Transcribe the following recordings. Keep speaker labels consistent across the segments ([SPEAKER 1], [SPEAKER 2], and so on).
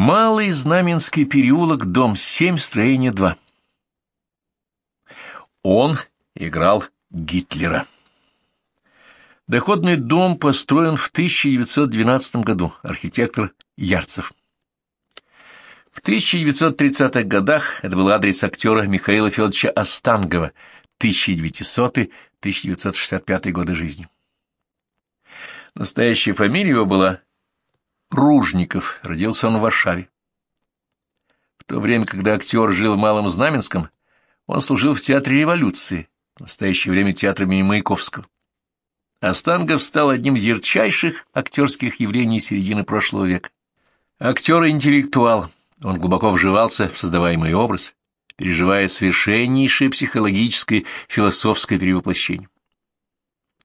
[SPEAKER 1] Малый Знаменский переулок, дом 7, строение 2. Он играл Гитлера. Доходный дом построен в 1912 году, архитектор Ярцев. В 1930-х годах это был адрес актера Михаила Федоровича Остангова, 1900-1965 годы жизни. Настоящая фамилия его была Ружников, родился он в Варшаве. В то время, когда актер жил в Малом Знаменском, он служил в Театре революции, в настоящее время театра имени Маяковского. Остангов стал одним из ярчайших актерских явлений середины прошлого века. Актер-интеллектуал, он глубоко вживался в создаваемый образ, переживая совершеннейшее психологическое философское перевоплощение.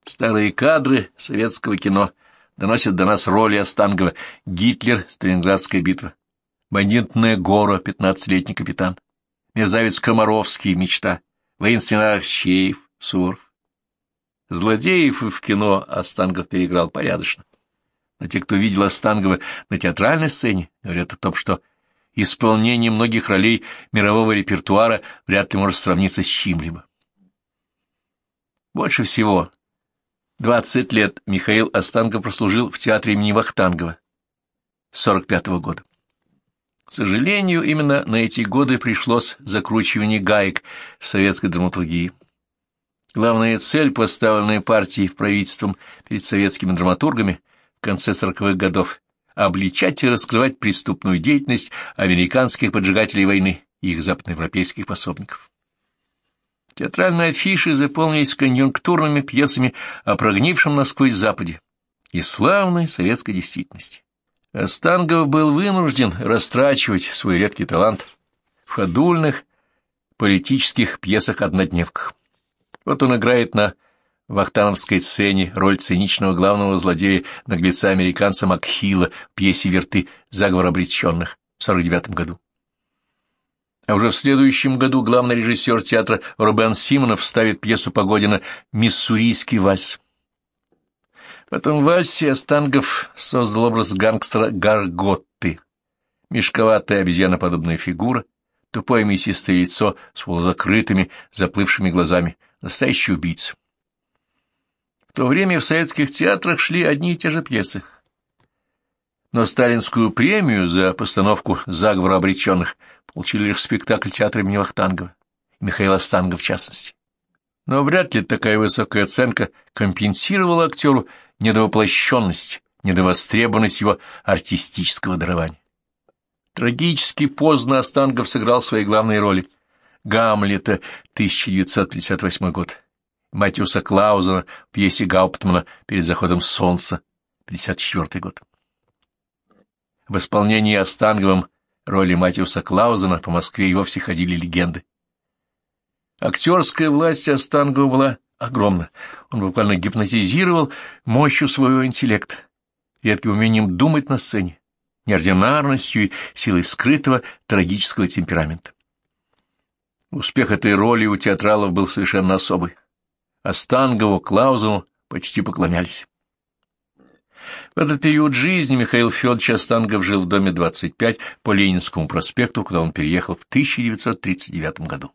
[SPEAKER 1] Старые кадры советского кино доносят до нас роли Остангова «Гитлер. Сталинградская битва», «Бандитная гора. Пятнадцатилетний капитан», «Мерзавец Комаровский. Мечта», «Воинственный Арщеев. Суворов». Злодеев в кино Остангов переиграл порядочно. Но те, кто видел Остангова на театральной сцене, говорят о том, что исполнение многих ролей мирового репертуара вряд ли может сравниться с чьим-либо. Больше всего Двадцать лет Михаил Останков прослужил в театре имени Вахтангова с 45 -го года. К сожалению, именно на эти годы пришлось закручивание гаек в советской драматургии. Главная цель, поставленная партией в правительством перед советскими драматургами в конце сороковых годов, обличать и раскрывать преступную деятельность американских поджигателей войны и их западноевропейских пособников. Театральные афиши заполнились конъюнктурными пьесами о прогнившем насквозь Западе и славной советской действительности. Остангов был вынужден растрачивать свой редкий талант в ходульных политических пьесах-однодневках. Вот он играет на вахтановской сцене роль циничного главного злодея наглеца-американца Макхила в пьесе «Верты. Заговор обреченных» в 49 году. А уже в следующем году главный режиссер театра Рубен Симонов ставит пьесу Погодина «Миссурийский вальс». В этом вальсе Остангов создал образ гангстера Гарготты. Мешковатая обезьяноподобная фигура, тупое мясистое лицо с полузакрытыми, заплывшими глазами, настоящий убийца. В то время в советских театрах шли одни и те же пьесы но сталинскую премию за постановку «Заговора обреченных» получили лишь спектакль театра имени Вахтангова, Михаила Стангова в частности. Но вряд ли такая высокая оценка компенсировала актеру недовоплощенность, недовостребованность его артистического дарования. Трагически поздно Остангов сыграл свои главные роли. Гамлета, 1958 год. Матиуса Клаузена в пьесе Гауптмана «Перед заходом солнца», 1954 год. В исполнении Останговым роли Матиуса Клаузена по Москве и вовсе ходили легенды. Актерская власть Остангова была огромна. Он буквально гипнотизировал мощью своего интеллекта, редким умением думать на сцене, неординарностью и силой скрытого трагического темперамента. Успех этой роли у театралов был совершенно особый. Остангову, Клаузову почти поклонялись. В этот период жизни Михаил Федорович Остангов жил в доме 25 по Ленинскому проспекту, куда он переехал в 1939 году.